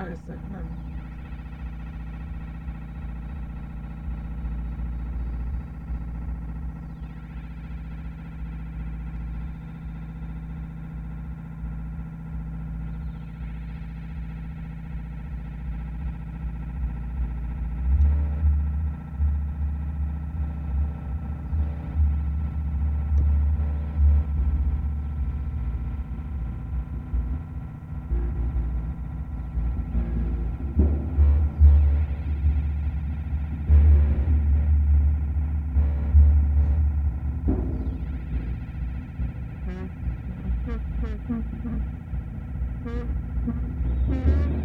artisan Mm-hmm.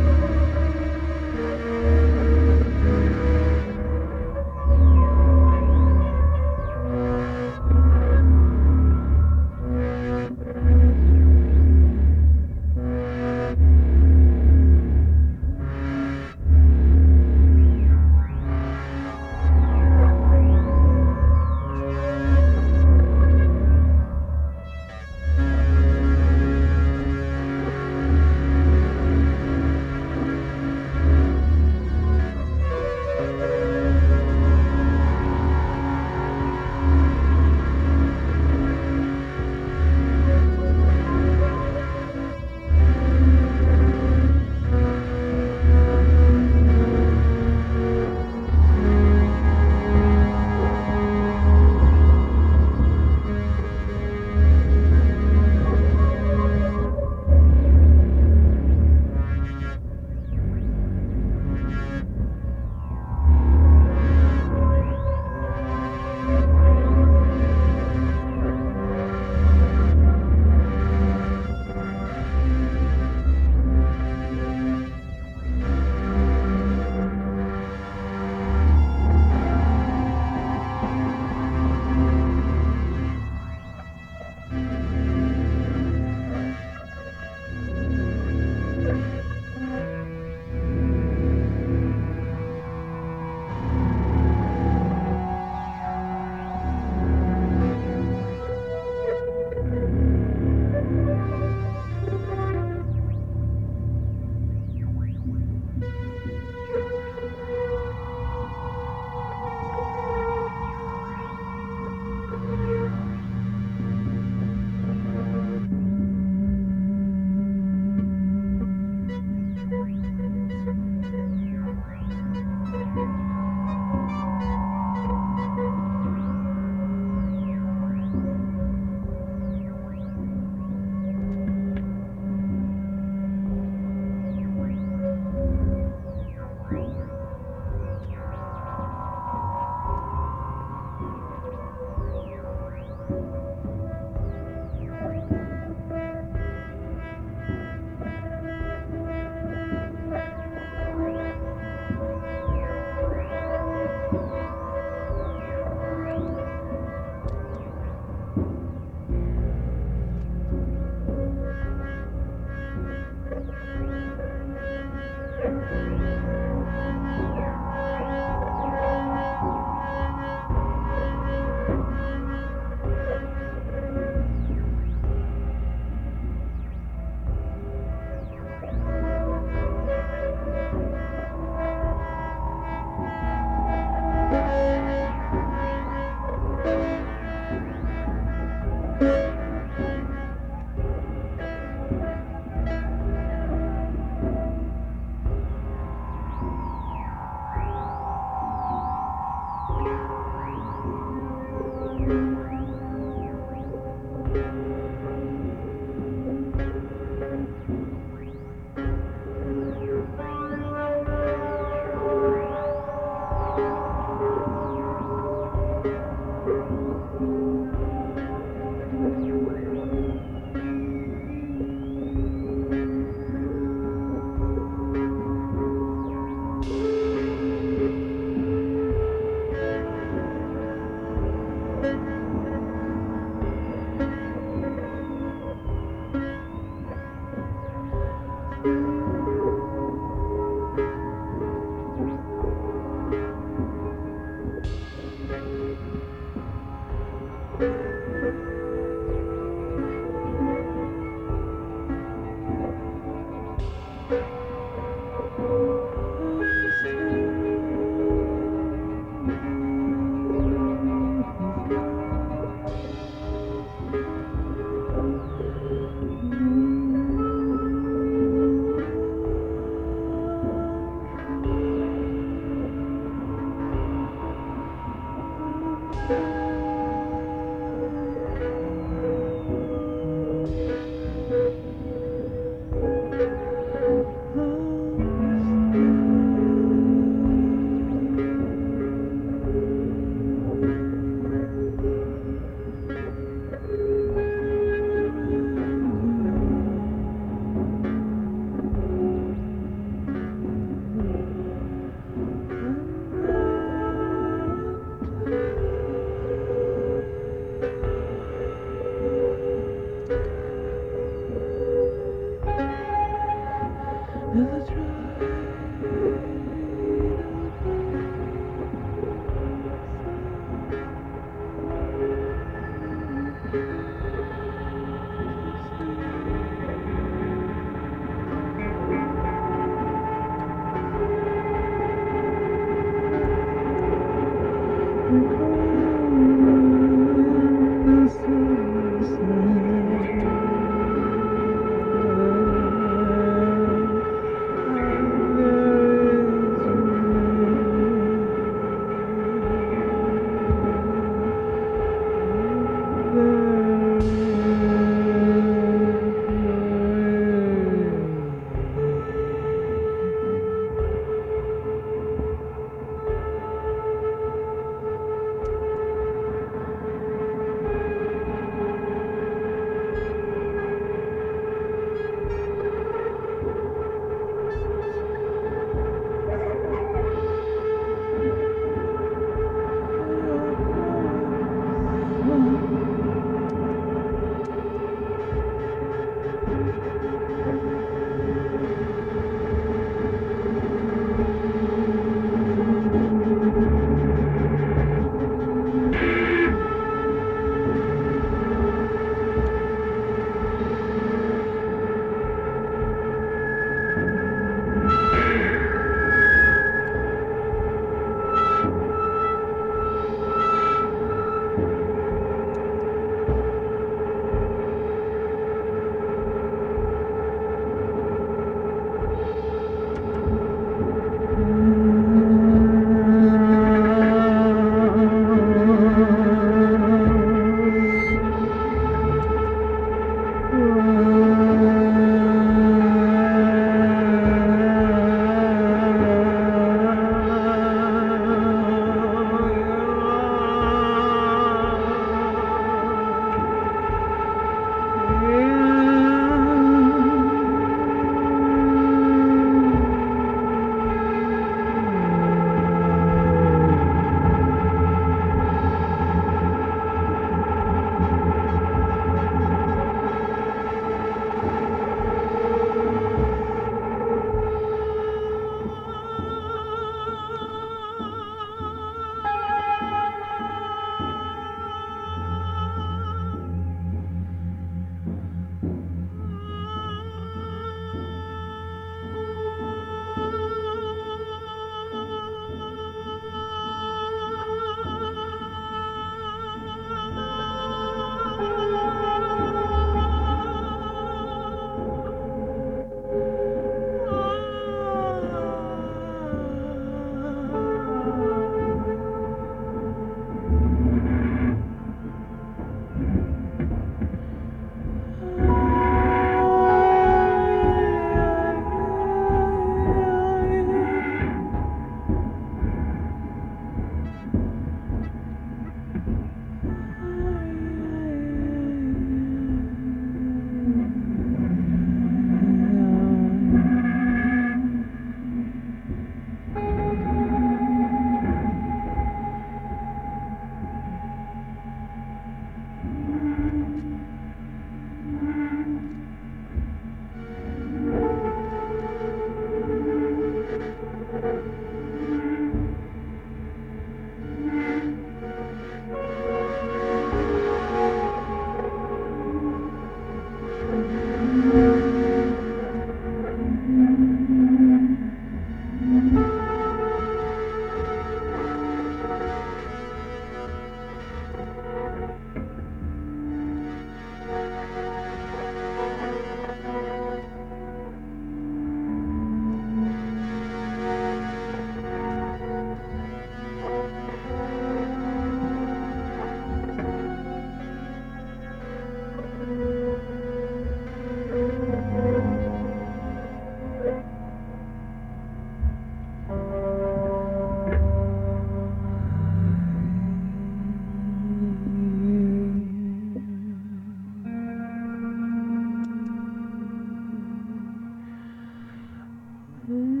Mm-hmm.